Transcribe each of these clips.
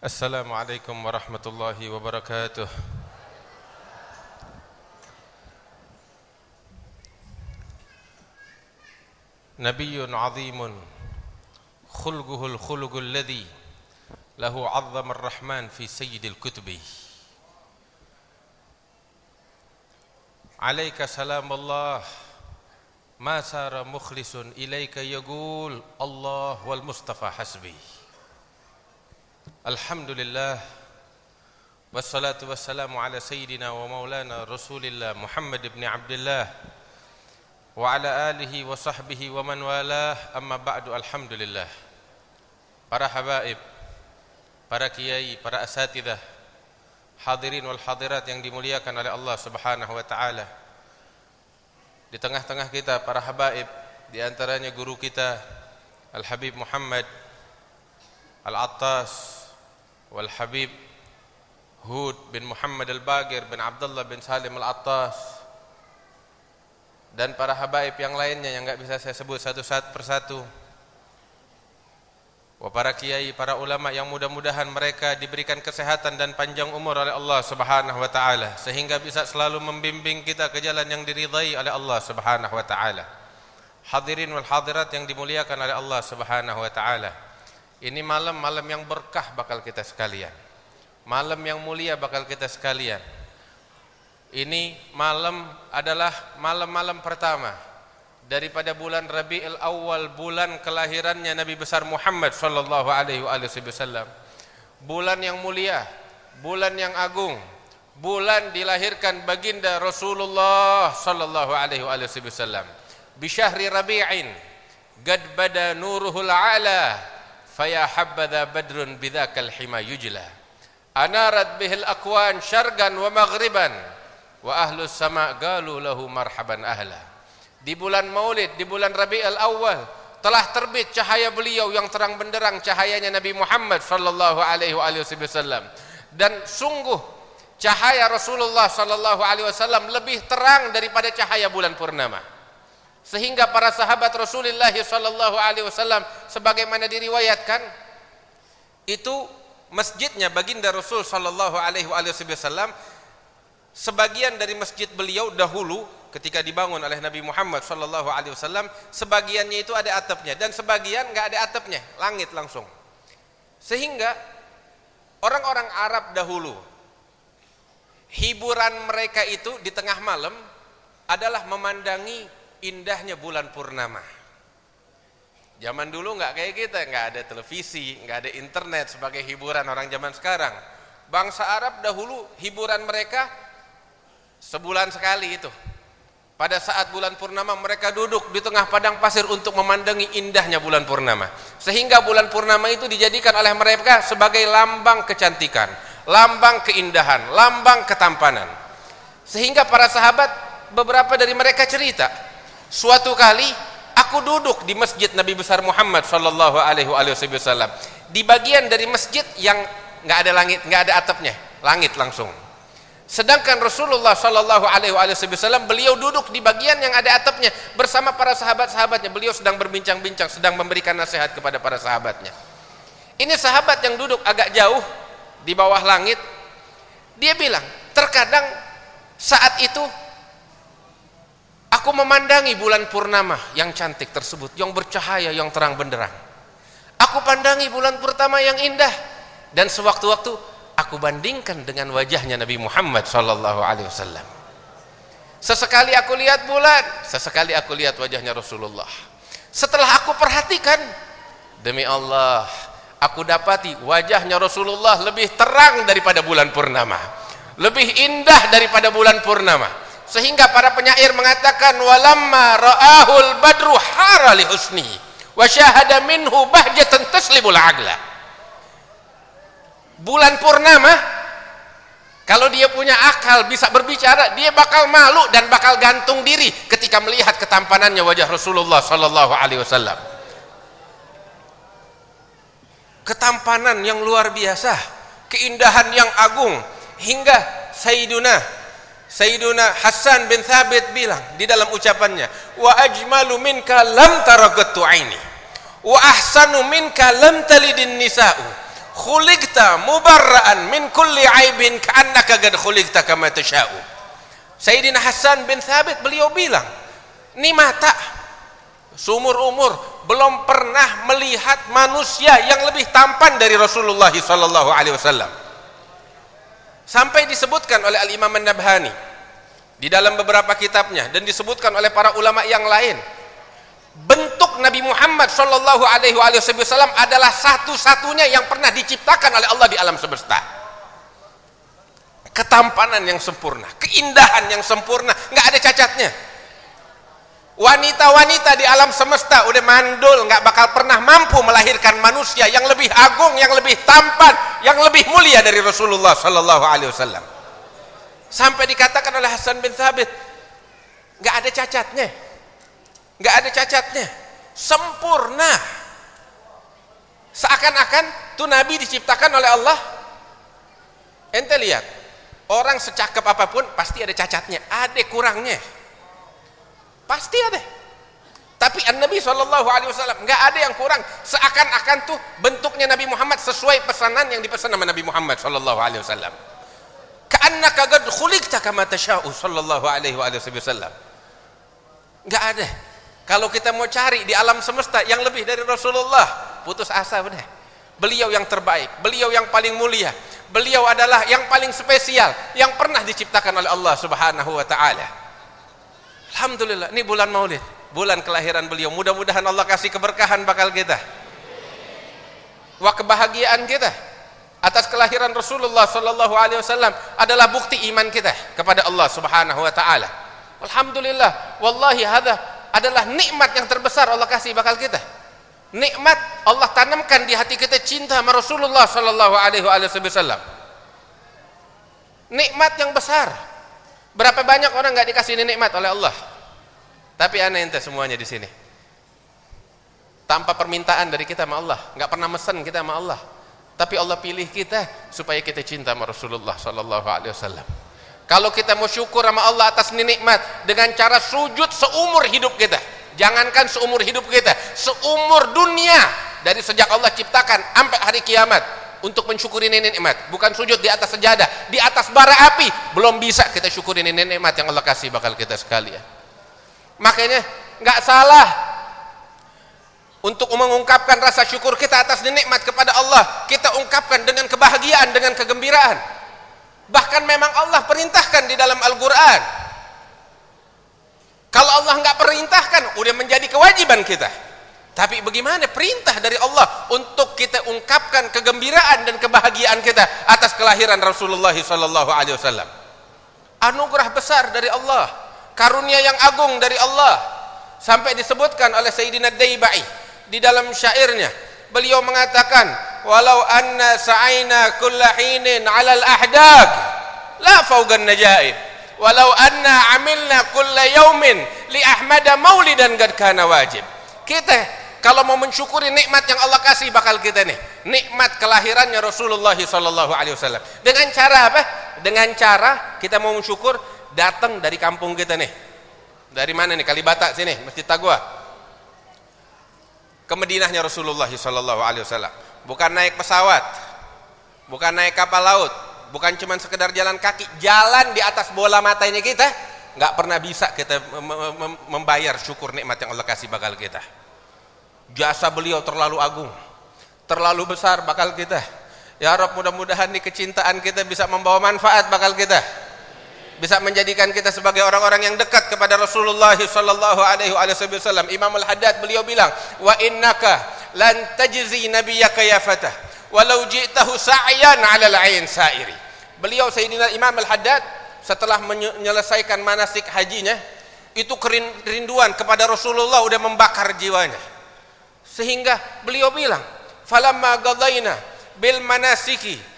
السلام عليكم ورحمة الله وبركاته. نبي عظيم خلقه الخلق الذي له عظم الرحمن في سيد الكتب. عليك سلام الله. ما سار مخلص إليك يقول الله والمصطفى حسبي. Alhamdulillah. Wassalatu wassalamu ala sayyidina wa maulana rasulillah Muhammad ibn Abdullah Wa ala alihi wa sahbihi wa man walah. Amma ba'du alhamdulillah. Para habaib Para kiai, para asatidah Hadirin wal hadirat yang dimuliakan oleh Allah subhanahu wa ta'ala. Di tengah-tengah kita para habaib Di antaranya guru kita Al-Habib Muhammad Al-Attas Al-Attas Hud bin Muhammad Al Bagir bin Abdullah bin Salim Al Attas dan para habaib yang lainnya yang enggak bisa saya sebut satu-satu persatu wa para kiai para ulama yang mudah-mudahan mereka diberikan kesehatan dan panjang umur oleh Allah Subhanahu wa taala sehingga bisa selalu membimbing kita ke jalan yang diridai oleh Allah Subhanahu wa taala. Hadirin wal hadirat yang dimuliakan oleh Allah Subhanahu wa taala ini malam-malam yang berkah bakal kita sekalian malam yang mulia bakal kita sekalian ini malam adalah malam-malam pertama daripada bulan Rabiul Awal bulan kelahirannya Nabi besar Muhammad sallallahu alaihi wasallam. Bulan yang mulia, bulan yang agung, bulan dilahirkan baginda Rasulullah sallallahu alaihi wasallam. Bi syahri Rabi'in qad bada nuruhul ala faya habadha badrun bidzakal hima yujla. Anarat bihil akwan syargan wa maghriban. Wa ahlus sama' qalu lahu marhaban ahla. Di bulan Maulid di bulan Rabiul Awal telah terbit cahaya beliau yang terang benderang cahayanya Nabi Muhammad sallallahu alaihi wasallam. Dan sungguh cahaya Rasulullah sallallahu alaihi wasallam lebih terang daripada cahaya bulan purnama sehingga para sahabat Rasulullah sallallahu alaihi wasallam sebagaimana diriwayatkan itu masjidnya baginda Rasul sallallahu alaihi wasallam sebagian dari masjid beliau dahulu ketika dibangun oleh Nabi Muhammad sallallahu alaihi wasallam sebagiannya itu ada atapnya dan sebagian enggak ada atapnya langit langsung. Sehingga orang-orang Arab dahulu hiburan mereka itu di tengah malam adalah memandangi indahnya bulan purnama zaman dulu enggak kayak kita enggak ada televisi enggak ada internet sebagai hiburan orang zaman sekarang bangsa Arab dahulu hiburan mereka sebulan sekali itu pada saat bulan purnama mereka duduk di tengah padang pasir untuk memandangi indahnya bulan purnama. Sehingga bulan purnama itu dijadikan oleh mereka sebagai lambang kecantikan, lambang keindahan, lambang ketampanan. Sehingga para sahabat beberapa dari mereka cerita, suatu kali aku duduk di masjid Nabi besar Muhammad sallallahu alaihi wasallam. Di bagian dari masjid yang enggak ada langit, enggak ada atapnya, langit langsung. Sedangkan Rasulullah sallallahu alaihi wasallam beliau duduk di bagian yang ada atapnya bersama para sahabat-sahabatnya. Beliau sedang berbincang-bincang, sedang memberikan nasihat kepada para sahabatnya. Ini sahabat yang duduk agak jauh di bawah langit. Dia bilang, "Terkadang saat itu aku memandangi bulan purnama yang cantik tersebut, yang bercahaya, yang terang benderang. Aku pandangi bulan purnama yang indah dan sewaktu-waktu aku bandingkan dengan wajahnya Nabi Muhammad sallallahu alaihi wasallam. Sesekali aku lihat bulan, sesekali aku lihat wajahnya Rasulullah. Setelah aku perhatikan, demi Allah, aku dapati wajahnya Rasulullah lebih terang daripada bulan purnama. Lebih indah daripada bulan purnama. Sehingga para penyair mengatakan walamma ra'ahul badru hara li husni wa syahada minhu bahjatan taslimul aqla bulan purnama kalau dia punya akal bisa berbicara dia bakal malu dan bakal gantung diri ketika melihat ketampanannya wajah Rasulullah sallallahu alaihi wasallam. Ketampanan yang luar biasa keindahan yang agung hingga Sayyiduna Sayyiduna Hasan bin Thabit bilang di dalam ucapannya wa ajmalu minka lam taragattu aini. Wa ahsanu minka lam talidin nisa'u. Khuliqta mubarra'an min kulli aibin ka'annaka qad khuliqta kama tasha'u. Sayyidina Hasan bin Thabit beliau bilang ini mata. Sumur umur belum pernah melihat manusia yang lebih tampan dari Rasulullah sallallahu alaihi wasallam sampai disebutkan oleh Al Imam An-Nabhani di dalam beberapa kitabnya dan disebutkan oleh para ulama yang lain. Bentuk Nabi Muhammad sallallahu alaihi wasallam adalah satu-satunya yang pernah diciptakan oleh Allah di alam semesta. Ketampanan yang sempurna keindahan yang sempurna nggak ada cacatnya wanita-wanita di alam semesta udah mandul nggak bakal pernah mampu melahirkan manusia yang lebih agung yang lebih tampan yang lebih mulia dari Rasulullah sallallahu alaihi wasallam. Sampai dikatakan oleh Hasan bin Thabit nggak ada cacatnya. Nggak ada cacatnya. Sempurna. Seakan-akan tuh Nabi diciptakan oleh Allah. Ente lihat orang secakap apa pun pasti ada cacatnya ada kurangnya pasti ada. Tapi Nabi SAW nggak ada yang kurang. Seakan-akan tuh bentuknya Nabi Muhammad sesuai pesanan yang dipesan sama Nabi Muhammad SAW ka'annaka qad khuliqta kama tasha'u sallallahu alaihi wasallam. Enggak ada. Kalau kita mau cari di alam semesta yang lebih dari Rasulullah putus asa udah beliau yang terbaik beliau yang paling mulia beliau adalah yang paling spesial yang pernah diciptakan oleh Allah Subhanahu wa taala alhamdulillah ini bulan Maulid bulan kelahiran beliau mudah-mudahan Allah kasih keberkahan bakal kita wa kebahagiaan kita atas kelahiran Rasulullah sallallahu alaihi wasallam adalah bukti iman kita kepada Allah Subhanahu wa taala. Alhamdulillah, wallahi hadza adalah nikmat yang terbesar Allah kasih bakal kita. Nikmat Allah tanamkan di hati kita cinta sama Rasulullah sallallahu alaihi wasallam. Nikmat yang besar. Berapa banyak orang enggak dikasih nikmat oleh Allah? Tapi aneh ente semuanya di sini. Tanpa permintaan dari kita sama Allah, enggak pernah mesen kita sama Allah. Tapi Allah pilih kita supaya kita cinta sama Rasulullah sallallahu alaihi wasallam. Kalau kita mau syukur sama Allah atas nikmat dengan cara sujud seumur hidup kita. Jangankan seumur hidup kita seumur dunia. Dari sejak Allah ciptakan sampai hari kiamat untuk mensyukuri nikmat bukan sujud di atas sejadah di atas bara api. Belum bisa kita syukuri nikmat yang Allah kasih bakal kita sekalian. Makanya nggak salah untuk mengungkapkan rasa syukur kita atas nikmat kepada Allah. Kita ungkapkan dengan kebahagiaan dengan kegembiraan. Bahkan memang Allah perintahkan di dalam Al-Quran. Kalau Allah nggak perintahkan udah menjadi kewajiban kita tapi bagaimana perintah dari Allah untuk kita ungkapkan kegembiraan dan kebahagiaan kita atas kelahiran Rasulullah sallallahu alaihi wasallam? Anugerah besar dari Allah karunia yang agung dari Allah. Sampai disebutkan oleh Sayyidina Daibai di dalam syairnya beliau mengatakan walau anna sa'aina kulla hinin 'ala al-ahdag la fawgan najaib walau anna 'amilna kulla yawmin li ahmad maulidan qad kana wajib. Kita kalau mau mensyukuri nikmat yang Allah kasih bakal kita nih. Nikmat kelahirannya Rasulullah sallallahu alaihi wasallam. Dengan cara apa? Dengan cara kita mau mensyukur datang dari kampung kita nih. Dari mana nih? Kalibata sini Masjid Tagwa ke Madinahnya Rasulullah sallallahu alaihi wasallam. Bukan naik pesawat, bukan naik kapal laut, bukan cuma sekedar jalan kaki, jalan di atas bola mata ini kita nggak pernah bisa kita membayar syukur nikmat yang Allah kasih bakal kita. Jasa beliau terlalu agung, terlalu besar bakal kita. Ya Rob mudah-mudahan nih kecintaan kita bisa membawa manfaat bakal kita bisa menjadikan kita sebagai orang-orang yang dekat kepada Rasulullah sallallahu alaihi wasallam. Imam Al-Haddad beliau bilang, "Wa innaka lan tajzi nabiyyaka ya fatah walau ji'tahu sa'yan 'ala al-'ain sa'iri." Beliau Sayyidina Imam Al-Haddad setelah menyelesaikan manasik hajinya, itu kerinduan kepada Rasulullah udah membakar jiwanya. Sehingga beliau bilang, "Falamma qadaina bil manasiki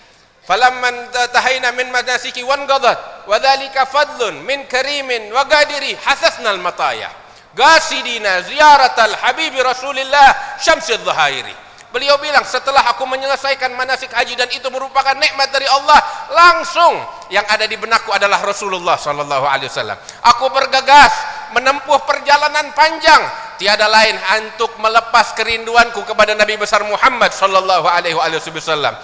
falamman tahayna min manasiki wan qadat wa dhalika fadlun min karimin wa gadiri hasasna al mataya gasidina ziyaratal habibi rasulillah syamsi dhahairi beliau bilang setelah aku menyelesaikan manasik haji dan itu merupakan nikmat dari Allah langsung yang ada di benakku adalah Rasulullah sallallahu alaihi wasallam. Aku bergegas menempuh perjalanan panjang. Tiada lain untuk melepas kerinduanku kepada Nabi besar Muhammad sallallahu alaihi wasallam.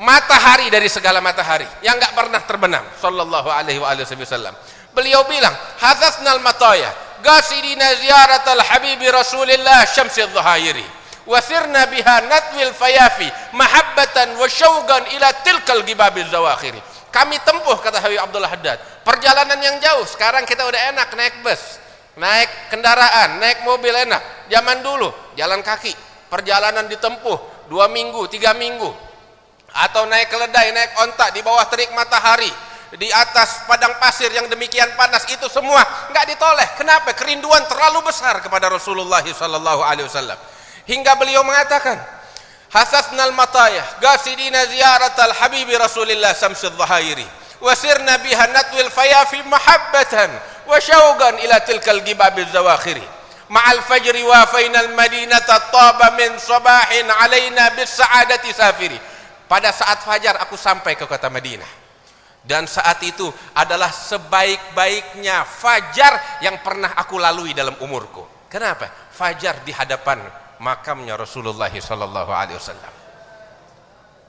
Matahari dari segala matahari yang enggak pernah terbenam sallallahu alaihi wasallam. Beliau bilang hadzasnal mataya gasidina ziyaratal habibi rasulillah syamsi dhahairi wasirna biha natwil fayafi mahabbatan wa syauqan ila tilkal gibabil zawakhiri kami tempuh kata Habib Abdullah Haddad. Perjalanan yang jauh sekarang kita udah enak naik bus. Naik kendaraan naik mobil enak. Zaman dulu jalan kaki. Perjalanan ditempuh dua minggu tiga minggu. Atau naik keledai naik ontak di bawah terik matahari di atas padang pasir yang demikian panas itu semua enggak ditoleh. Kenapa? Kerinduan terlalu besar kepada Rasulullah wasallam. Hingga beliau mengatakan gasidina ziyaratal habibi Rasulillah samsul dhahairi wasirna biha natwil fayafi mahabbatan wa syauqan ila tilkal gibabil zawakhiri ma'al fajri wa fainal madinata taba min sabahin alaina bis sa'adati safiri pada saat fajar aku sampai ke kota Madinah dan saat itu adalah sebaik-baiknya fajar yang pernah aku lalui dalam umurku. Kenapa? Fajar di hadapan makamnya Rasulullah sallallahu alaihi wasallam.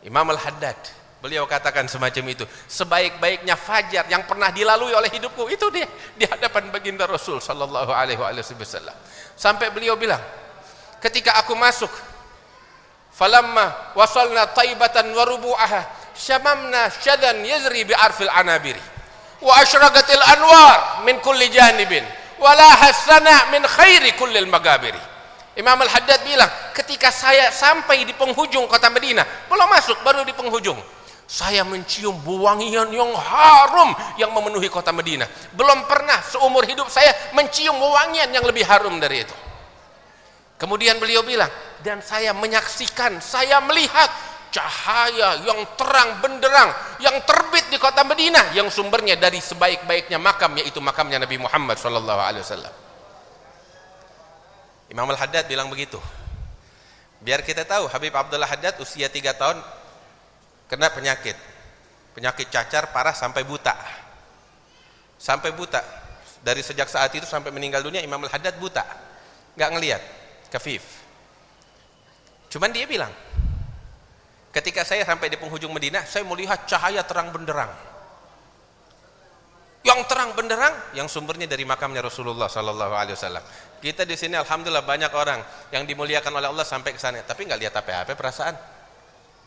Imam Al-Haddad beliau katakan semacam itu, sebaik-baiknya fajar yang pernah dilalui oleh hidupku itu dia di hadapan baginda Rasul sallallahu alaihi wasallam. Sampai beliau bilang, ketika aku masuk falamma wasalna taibatan wa rubu'aha syamamna syadan yazri bi arfil anabiri wa asyraqatil anwar min kulli janibin wala hasana min khairi kullil magabiri Imam Al-Haddad bilang ketika saya sampai di penghujung kota Madinah belum masuk baru di penghujung. Saya mencium wangian yang harum yang memenuhi kota Madinah. Belum pernah seumur hidup saya mencium wangian yang lebih harum dari itu. Kemudian beliau bilang dan saya menyaksikan saya melihat cahaya yang terang benderang yang terbit di kota Madinah yang sumbernya dari sebaik-baiknya makam yaitu makamnya Nabi Muhammad sallallahu alaihi wasallam. Imam Al-Haddad bilang begitu. Biar kita tahu Habib Abdullah Haddad usia 3 tahun kena penyakit. Penyakit cacar parah sampai buta. Sampai buta. Dari sejak saat itu sampai meninggal dunia Imam Al-Haddad buta. Enggak ngelihat, kafif. Cuman dia bilang, Ketika saya sampai di penghujung Madinah, saya melihat cahaya terang benderang. Yang terang benderang, yang sumbernya dari makamnya Rasulullah Sallallahu Alaihi Wasallam. Kita di sini, alhamdulillah banyak orang yang dimuliakan oleh Allah sampai ke sana, tapi nggak lihat apa-apa perasaan.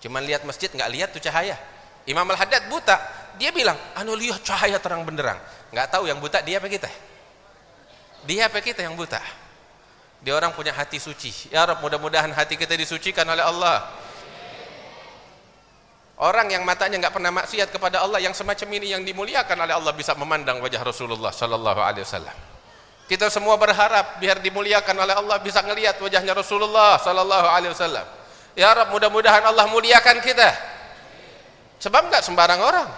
Cuman lihat masjid, nggak lihat tuh cahaya. Imam Al Haddad buta, dia bilang, anu lihat cahaya terang benderang. Nggak tahu yang buta dia apa kita? Dia apa kita yang buta? Dia orang punya hati suci. Ya Rabb, mudah-mudahan hati kita disucikan oleh Allah. Orang yang matanya enggak pernah maksiat kepada Allah yang semacam ini yang dimuliakan oleh Allah bisa memandang wajah Rasulullah sallallahu alaihi wasallam. Kita semua berharap biar dimuliakan oleh Allah bisa ngelihat wajahnya Rasulullah sallallahu alaihi wasallam. Ya Rabb, mudah-mudahan Allah muliakan kita. Sebab enggak sembarang orang.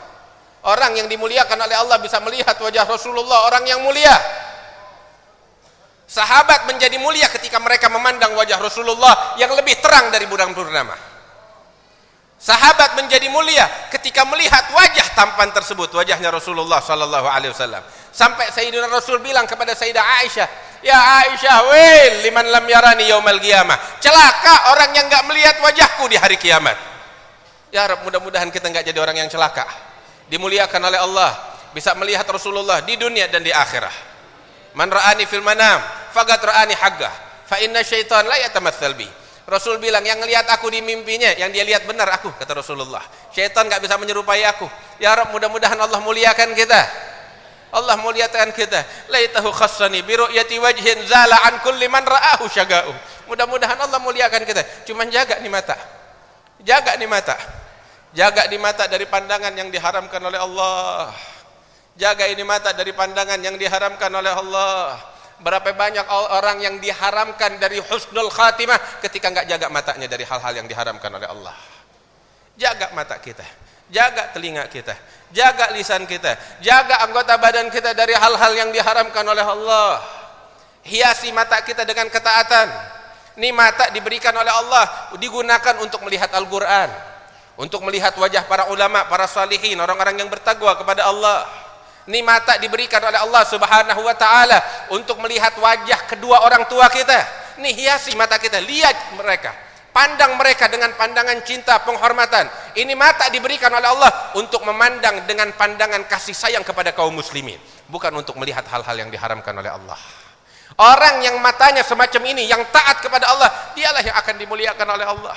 Orang yang dimuliakan oleh Allah bisa melihat wajah Rasulullah, orang yang mulia. Sahabat menjadi mulia ketika mereka memandang wajah Rasulullah yang lebih terang dari bulan purnama. Sahabat menjadi mulia ketika melihat wajah tampan tersebut, wajahnya Rasulullah sallallahu alaihi wasallam. Sampai Sayyidina Rasul bilang kepada Sayyidah Aisyah, "Ya Aisyah, wail liman lam yarani yaumal qiyamah." Celaka orang yang enggak melihat wajahku di hari kiamat. Ya Rabb, mudah-mudahan kita enggak jadi orang yang celaka. Dimuliakan oleh Allah, bisa melihat Rasulullah di dunia dan di akhirah. Man ra'ani fil manam, faqad ra'ani haggah. Fa inna syaitan la yatamatsal bi. Rasul bilang yang lihat aku di mimpinya yang dia lihat benar aku kata Rasulullah. Syaitan enggak bisa menyerupai aku. Ya Rabb mudah-mudahan Allah muliakan kita. Allah muliakan kita. Laitahu khassani bi ru'yati wajhin zala an kulli man ra'ahu syaga'u. Mudah-mudahan Allah muliakan kita. Cuma jaga nih mata. Jaga nih mata. Jaga di mata dari pandangan yang diharamkan oleh Allah. Jaga ini mata dari pandangan yang diharamkan oleh Allah Berapa banyak orang yang diharamkan dari husnul khatimah ketika enggak jaga matanya dari hal-hal yang diharamkan oleh Allah. Jaga mata kita, jaga telinga kita, jaga lisan kita, jaga anggota badan kita dari hal-hal yang diharamkan oleh Allah. Hiasi mata kita dengan ketaatan. Ini mata diberikan oleh Allah digunakan untuk melihat Al-Qur'an, untuk melihat wajah para ulama, para salihin, orang-orang yang bertakwa kepada Allah. Ni mata diberikan oleh Allah Subhanahu wa taala untuk melihat wajah kedua orang tua kita. Ni hiasi mata kita, lihat mereka. Pandang mereka dengan pandangan cinta, penghormatan. Ini mata diberikan oleh Allah untuk memandang dengan pandangan kasih sayang kepada kaum muslimin, bukan untuk melihat hal-hal yang diharamkan oleh Allah. Orang yang matanya semacam ini yang taat kepada Allah, dialah yang akan dimuliakan oleh Allah.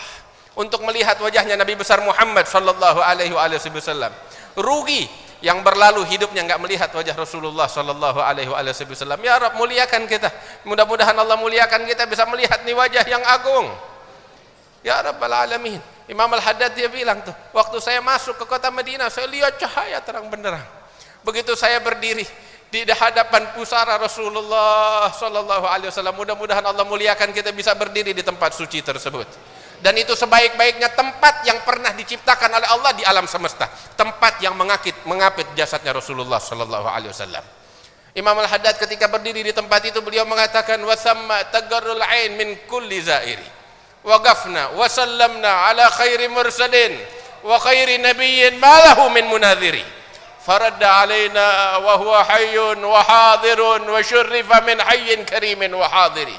Untuk melihat wajahnya Nabi besar Muhammad sallallahu alaihi wasallam. Rugi yang berlalu hidupnya enggak melihat wajah Rasulullah sallallahu alaihi wasallam. Ya Rabb muliakan kita. Mudah-mudahan Allah muliakan kita bisa melihat ni wajah yang agung. Ya Rabbal alamin. Imam Al-Haddad dia bilang tuh, waktu saya masuk ke kota Madinah, saya lihat cahaya terang benderang. Begitu saya berdiri di hadapan pusara Rasulullah sallallahu alaihi wasallam, mudah-mudahan Allah muliakan kita bisa berdiri di tempat suci tersebut. Dan itu sebaik-baiknya tempat yang pernah diciptakan oleh Allah di alam semesta. Tempat yang mengakit, mengapit jasadnya Rasulullah sallallahu alaihi wasallam. Imam Al-Haddad ketika berdiri di tempat itu beliau mengatakan wasamma tagarrul ain min kulli zairi. Waqafna wa sallamna ala khairi mursalin wa khairi nabiyyin ma lahu min munadhiri. Faradda alaina wa huwa hayyun wa hadirun wa syurrifa min hayyin karimin wa hadiri.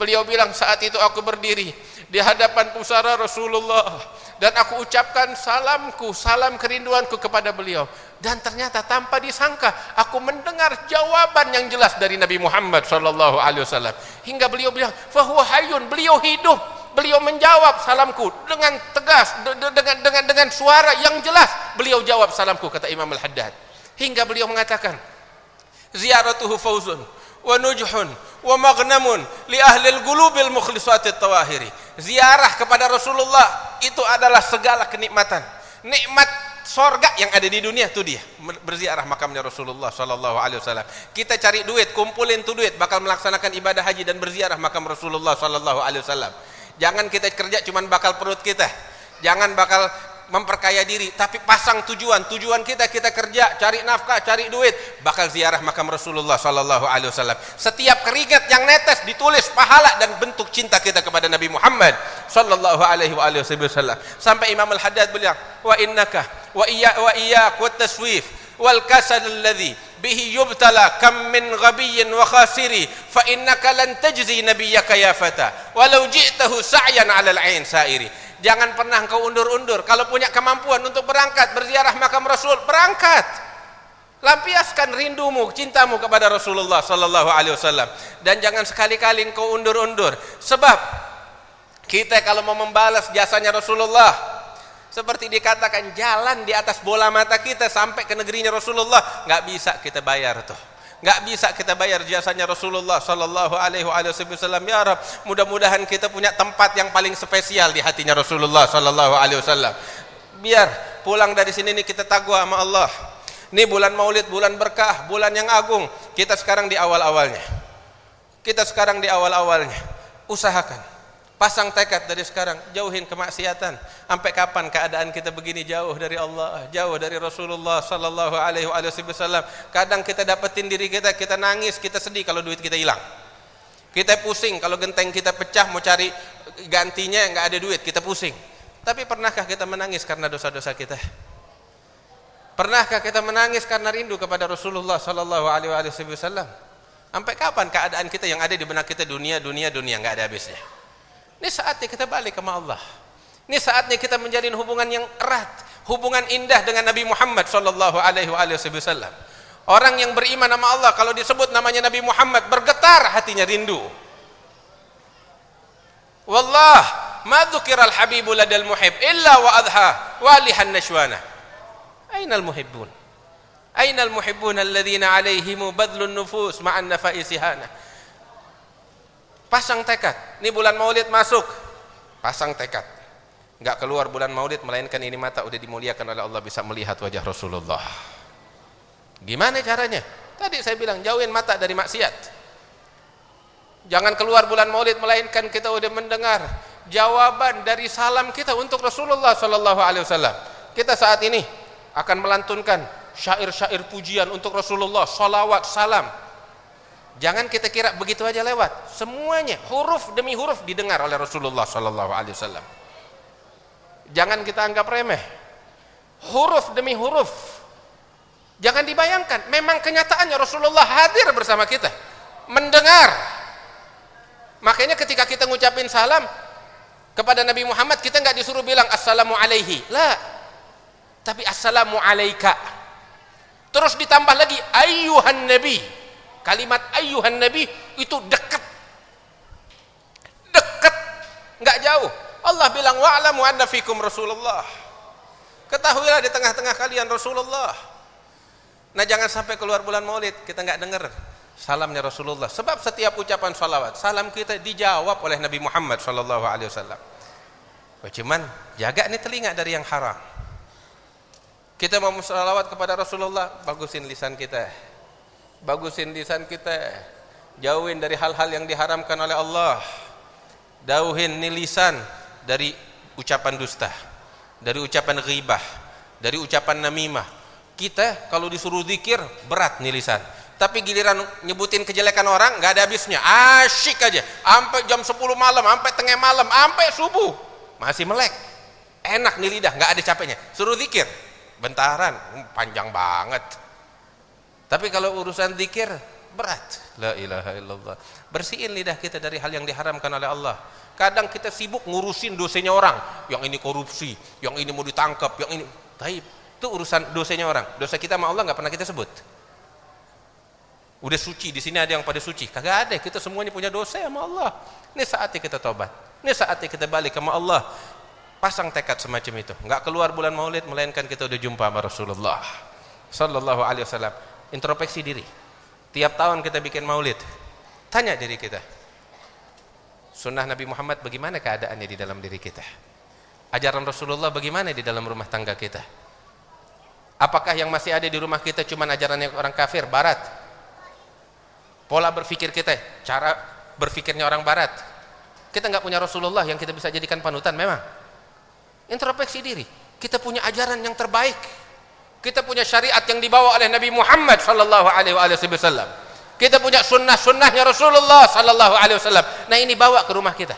Beliau bilang saat itu aku berdiri di hadapan pusara Rasulullah. Dan aku ucapkan salamku, salam kerinduanku kepada beliau. Dan ternyata tanpa disangka aku mendengar jawaban yang jelas dari Nabi Muhammad sallallahu alaihi wasallam. Hingga beliau bilang fa huwa hayyun beliau hidup. Beliau menjawab salamku dengan tegas dengan dengan dengan suara yang jelas. Beliau jawab salamku kata Imam Al-Haddad. Hingga beliau mengatakan ziaratuhu fauzun wa nujhun wa maghnamun li ahli al-qulubi al-mukhlisat at-tawahiri. Ziarah kepada Rasulullah itu adalah segala kenikmatan. Nikmat sorga yang ada di dunia itu dia. Berziarah makamnya Rasulullah sallallahu alaihi wasallam. Kita cari duit kumpulin tu duit bakal melaksanakan ibadah haji dan berziarah makam Rasulullah sallallahu alaihi wasallam. Jangan kita kerja cuma bakal perut kita. Jangan bakal memperkaya diri tapi pasang tujuan. Tujuan kita kita kerja cari nafkah cari duit. Bakal ziarah makam Rasulullah sallallahu alaihi wasallam. Setiap keringat yang netes ditulis pahala dan bentuk cinta kita kepada Nabi Muhammad sallallahu alaihi wasallam. Sampai Imam Al-Haddad bilang wa innaka wa iya wa wa taswif wal kasal alladhi bihi yubtala kam min ghabiyyin wa khasiri fa innaka lan tajzi nabiyyaka ya fata walau ji'tahu sa'yan 'ala al-'ain sa'iri Jangan pernah engkau undur-undur. Kalau punya kemampuan untuk berangkat berziarah makam Rasul, berangkat. Lampiaskan rindumu, cintamu kepada Rasulullah sallallahu alaihi wasallam dan jangan sekali-kali engkau undur-undur. Sebab kita kalau mau membalas jasanya Rasulullah seperti dikatakan jalan di atas bola mata kita sampai ke negerinya Rasulullah, enggak bisa kita bayar tuh enggak bisa kita bayar jasanya Rasulullah sallallahu alaihi wasallam. Ya Rabb mudah-mudahan kita punya tempat yang paling spesial di hatinya Rasulullah sallallahu alaihi wasallam. Biar pulang dari sini nih kita tagwa sama Allah. Ini bulan Maulid bulan berkah bulan yang agung. Kita sekarang di awal-awalnya. Kita sekarang di awal-awalnya. Usahakan pasang tekad dari sekarang jauhin kemaksiatan. Sampai kapan keadaan kita begini? Jauh dari Allah jauh dari Rasulullah sallallahu alaihi wasallam. Kadang kita dapetin diri kita kita nangis kita sedih kalau duit kita hilang. Kita pusing kalau genteng kita pecah mau cari gantinya enggak ada duit kita pusing. Tapi pernahkah kita menangis karena dosa-dosa kita? Pernahkah kita menangis karena rindu kepada Rasulullah sallallahu alaihi wasallam? Sampai kapan keadaan kita yang ada di benak kita? Dunia dunia dunia enggak ada habisnya ini saatnya kita balik ke Allah. Ini saatnya kita menjalin hubungan yang erat, hubungan indah dengan Nabi Muhammad sallallahu alaihi wasallam. Orang yang beriman nama Allah kalau disebut namanya Nabi Muhammad bergetar hatinya rindu. Wallah, ma dzukira al-habibu ladal muhib illa wa adha walihan nashwana. Aina al-muhibbun? Aina al-muhibbun alladhina alaihim badlun nufus ma'an nafaisihana? Pasang tekad. Ini bulan maulid masuk. Pasang tekad. Enggak keluar bulan maulid melainkan ini mata udah dimuliakan oleh Allah bisa melihat wajah Rasulullah. Gimana caranya? Tadi saya bilang jauhin mata dari maksiat. Jangan keluar bulan maulid melainkan kita udah mendengar jawaban dari salam kita untuk Rasulullah sallallahu alaihi wasallam. Kita saat ini akan melantunkan syair-syair pujian untuk Rasulullah salawat salam Jangan kita kira begitu aja lewat. Semuanya huruf demi huruf didengar oleh Rasulullah sallallahu alaihi wasallam. Jangan kita anggap remeh. Huruf demi huruf. Jangan dibayangkan, memang kenyataannya Rasulullah hadir bersama kita, mendengar. Makanya ketika kita ngucapin salam kepada Nabi Muhammad, kita nggak disuruh bilang assalamu alaihi, lah. Tapi assalamu alaika. Terus ditambah lagi ayyuhan nabi. Kalimat ayyuhan nabi itu dekat. Dekat, nggak jauh. Allah bilang wa'lamu anna fikum Rasulullah. Ketahuilah di tengah-tengah kalian Rasulullah. Nah jangan sampai keluar bulan maulid kita nggak dengar salamnya Rasulullah. Sebab setiap ucapan salawat, salam kita dijawab oleh Nabi Muhammad sallallahu alaihi wasallam. Cuman jaga nih telinga dari yang haram. Kita mau salawat kepada Rasulullah, bagusin lisan kita. Bagusin lisan kita. Jauhin dari hal-hal yang diharamkan oleh Allah. Dauhin nih lisan dari ucapan dusta, dari ucapan ghibah, dari ucapan namimah. Kita kalau disuruh zikir berat nih lisan. Tapi giliran nyebutin kejelekan orang nggak ada habisnya. Asyik aja. Sampai jam 10 malam, sampai tengah malam, sampai subuh. Masih melek. Enak nih lidah, nggak ada capeknya. Suruh zikir. Bentaran, hmm, panjang banget. Tapi kalau urusan zikir berat. La ilaha illallah. Bersihin lidah kita dari hal yang diharamkan oleh Allah. Kadang kita sibuk ngurusin dosanya orang. Yang ini korupsi, yang ini mau ditangkap, yang ini. Taib. Itu urusan dosanya orang. Dosa kita sama Allah nggak pernah kita sebut. Udah suci, di sini ada yang pada suci. Kagak ada, kita semuanya punya dosa sama Allah. Ini saatnya kita tobat. Ini saatnya kita balik sama Allah. Pasang tekad semacam itu. Nggak keluar bulan Maulid melainkan kita udah jumpa sama Rasulullah sallallahu alaihi wasallam. Introspeksi diri. Tiap tahun kita bikin Maulid. Tanya diri kita. Sunnah Nabi Muhammad bagaimana keadaannya di dalam diri kita? Ajaran Rasulullah bagaimana di dalam rumah tangga kita? Apakah yang masih ada di rumah kita cuma ajaran yang orang kafir, barat? Pola berpikir kita, cara berpikirnya orang barat. Kita nggak punya Rasulullah yang kita bisa jadikan panutan memang. Introspeksi diri. Kita punya ajaran yang terbaik. Kita punya syariat yang dibawa oleh Nabi Muhammad sallallahu alaihi wasallam. Kita punya sunnah-sunnahnya Rasulullah sallallahu alaihi wasallam. Nah ini bawa ke rumah kita.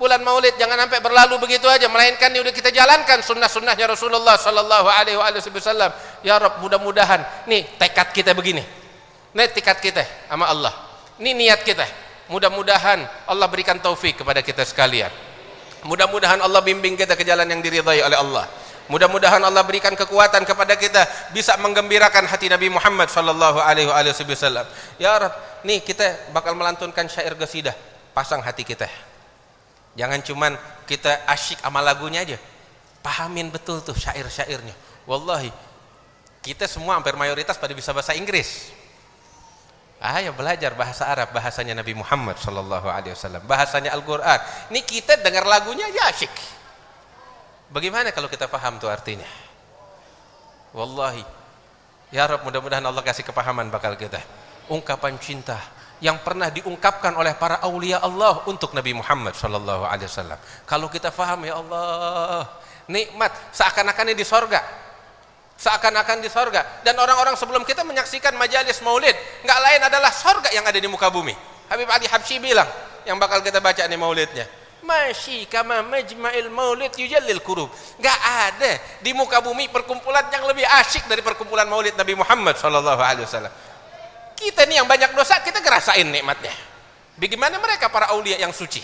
Bulan Maulid jangan sampai berlalu begitu aja, melainkan ini udah kita jalankan sunnah-sunnahnya Rasulullah sallallahu alaihi wasallam. Ya Rabb, mudah-mudahan nih tekad kita begini. Nih tekad kita sama Allah. Ini niat kita. Mudah-mudahan Allah berikan taufik kepada kita sekalian. Mudah-mudahan Allah bimbing kita ke jalan yang diridhai oleh Allah. Mudah-mudahan Allah berikan kekuatan kepada kita bisa menggembirakan hati Nabi Muhammad sallallahu alaihi wasallam. Ya Rabb, nih kita bakal melantunkan syair qasidah. Pasang hati kita. Jangan cuman kita asyik sama lagunya aja. Pahamin betul tuh syair-syairnya. Wallahi kita semua hampir mayoritas pada bisa bahasa Inggris. Ayo belajar bahasa Arab, bahasanya Nabi Muhammad sallallahu alaihi wasallam, bahasanya Al-Qur'an. Ini kita dengar lagunya aja asyik. Bagaimana kalau kita paham tuh artinya? Wallahi. Ya Rabb mudah-mudahan Allah kasih kepahaman bakal kita. Ungkapan cinta yang pernah diungkapkan oleh para aulia Allah untuk Nabi Muhammad sallallahu alaihi wasallam. Kalau kita faham ya Allah, nikmat seakan-akan di sorga. Seakan-akan di sorga. Dan orang-orang sebelum kita menyaksikan majalis maulid, nggak lain adalah sorga yang ada di muka bumi. Habib Ali Habsyi bilang, yang bakal kita baca nih maulidnya masyi kama majma'il maulid yujallil kurub enggak ada di muka bumi perkumpulan yang lebih asyik dari perkumpulan maulid Nabi Muhammad sallallahu alaihi wasallam kita nih yang banyak dosa kita ngerasain nikmatnya bagaimana mereka para aulia yang suci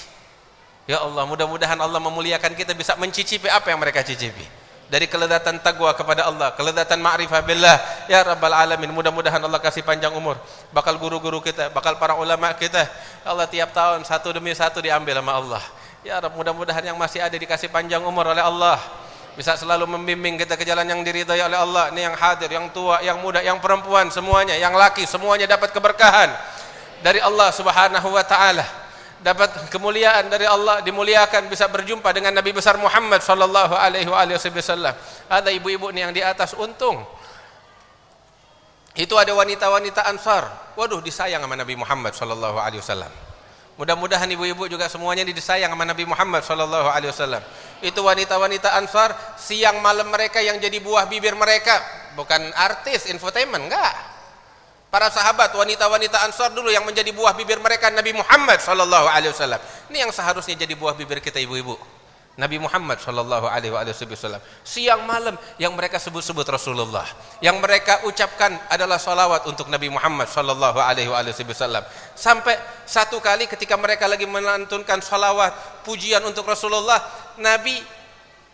ya Allah mudah-mudahan Allah memuliakan kita bisa mencicipi apa yang mereka cicipi dari kelezatan taqwa kepada Allah, kelezatan ma'rifah billah. Ya Rabbal Alamin, mudah-mudahan Allah kasih panjang umur. Bakal guru-guru kita, bakal para ulama kita. Allah tiap tahun satu demi satu diambil sama Allah. Ya Rabb mudah-mudahan yang masih ada dikasih panjang umur oleh Allah. Bisa selalu membimbing kita ke jalan yang diridhai oleh Allah. Ini yang hadir, yang tua, yang muda, yang perempuan semuanya, yang laki semuanya dapat keberkahan dari Allah Subhanahu wa taala. Dapat kemuliaan dari Allah dimuliakan bisa berjumpa dengan Nabi besar Muhammad sallallahu alaihi wasallam. Ada ibu-ibu nih yang di atas untung. Itu ada wanita-wanita Ansar. Waduh disayang sama Nabi Muhammad sallallahu alaihi wasallam Mudah-mudahan ibu-ibu juga semuanya disayang sama Nabi Muhammad sallallahu alaihi wasallam. Itu wanita-wanita Ansar siang malam mereka yang jadi buah bibir mereka, bukan artis infotainment, enggak. Para sahabat wanita-wanita Ansar dulu yang menjadi buah bibir mereka Nabi Muhammad sallallahu alaihi wasallam. Ini yang seharusnya jadi buah bibir kita ibu-ibu. Nabi Muhammad sallallahu alaihi wasallam. Siang malam yang mereka sebut-sebut Rasulullah. Yang mereka ucapkan adalah salawat untuk Nabi Muhammad sallallahu alaihi wasallam. Sampai satu kali ketika mereka lagi melantunkan salawat, pujian untuk Rasulullah, Nabi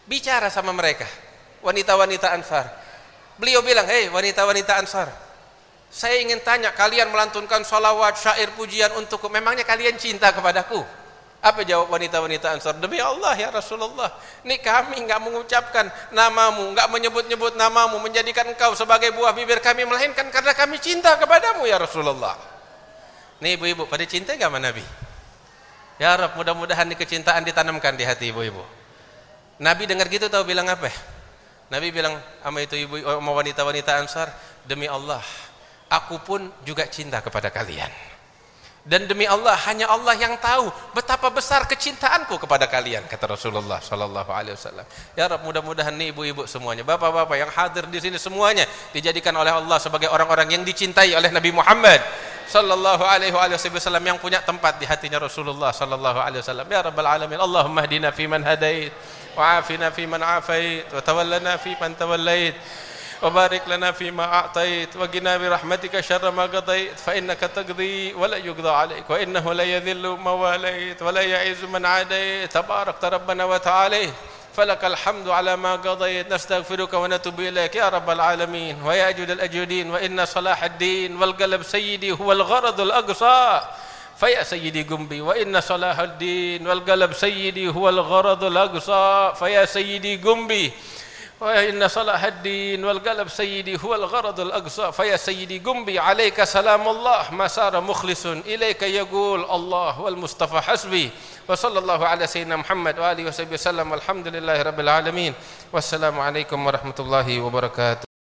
bicara sama mereka. Wanita-wanita Ansar. Beliau bilang, "Hei wanita-wanita Ansar, saya ingin tanya kalian melantunkan salawat, syair pujian untukku, memangnya kalian cinta kepadaku?" Apa jawab wanita-wanita Ansar? Demi Allah ya Rasulullah, ini kami enggak mengucapkan namamu, enggak menyebut-nyebut namamu, menjadikan engkau sebagai buah bibir kami, melainkan karena kami cinta kepadamu ya Rasulullah. Nih ibu-ibu, pada cinta enggak sama Nabi? Ya Rabb, mudah-mudahan ini kecintaan ditanamkan di hati ibu-ibu. Nabi dengar gitu tahu bilang apa? Nabi bilang sama itu ibu sama wanita-wanita Ansar, demi Allah, aku pun juga cinta kepada kalian dan demi Allah hanya Allah yang tahu betapa besar kecintaanku kepada kalian kata Rasulullah sallallahu alaihi wasallam. Ya rab mudah-mudahan nih ibu-ibu semuanya bapak-bapak yang hadir di sini semuanya dijadikan oleh Allah sebagai orang-orang yang dicintai oleh Nabi Muhammad sallallahu alaihi wasallam yang punya tempat di hatinya Rasulullah sallallahu alaihi wasallam. Ya rabbal alamin Allahumma hdina fi man hadait wa afina fi man afait wa tawallana fi man tawallait وبارك لنا فيما أعطيت وقنا برحمتك شر ما قضيت فإنك تقضي ولا يقضى عليك وإنه لا يذل ما واليت ولا يعز من عاديت. تبارك ربنا وتعالى فلك الحمد على ما قضيت. نستغفرك ونتوب إليك يا رب العالمين. ويا أجود الأجودين وإن صلاح الدين والقلب سيدي هو الغرض الأقصى. فيا سيدي قنبي وإن صلاح الدين والقلب سيدي هو الغرض الأقصى. فيا سيدي قنبي وإن صلاح الدين والقلب سيدي هو الغرض الأقصى فيا سيدي قم عليك سلام الله ما صار مخلص إليك يقول الله والمصطفى حسبي وصلى الله على سيدنا محمد وآله وصحبه وسلم والحمد لله رب العالمين والسلام عليكم ورحمة الله وبركاته